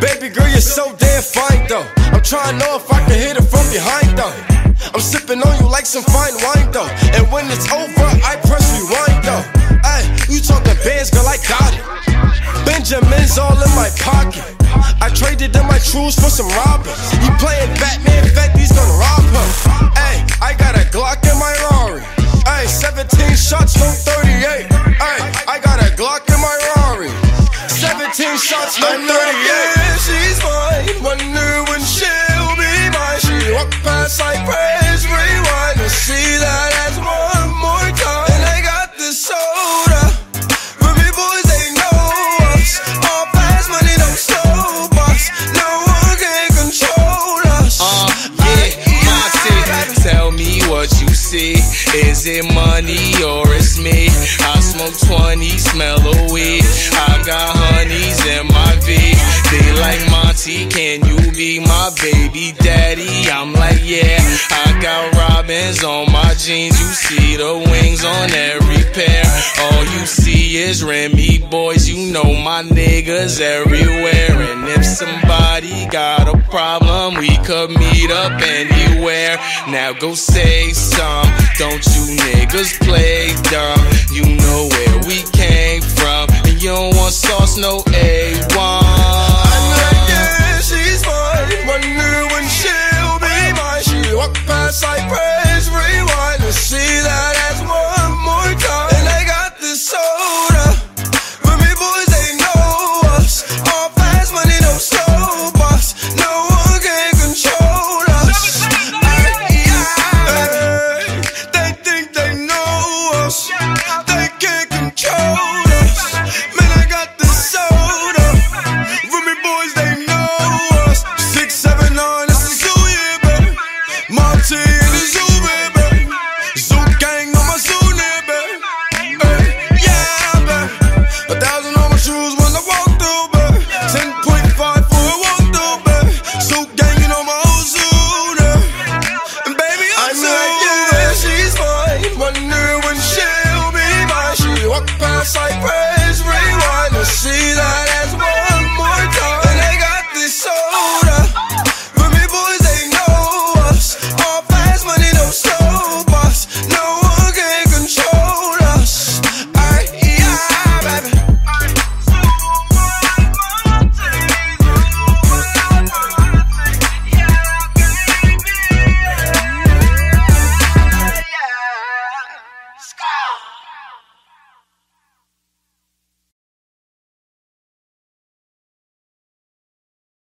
Baby girl, you're so damn fine though. I'm trying to know if I can hit it from behind though. I'm sipping on you like some fine wine though. And when it's over, I press rewind though. Hey, you talking bands, girl, I got it. Benjamin's all in my pocket. I traded in my trues for some Robins. He playing Batman, Fetty's gonna rob Is it money or it's me? I smoke 20, smell a weed. I got can you be my baby daddy? I'm like, yeah. I got robins on my jeans. You see the wings on every pair. All you see is Remy Boyz. You know my niggas everywhere. And if somebody got a problem, we could meet up anywhere. Now go say some. Don't you niggas play dumb? You know where we came from. And you don't want sauce, no A1. gang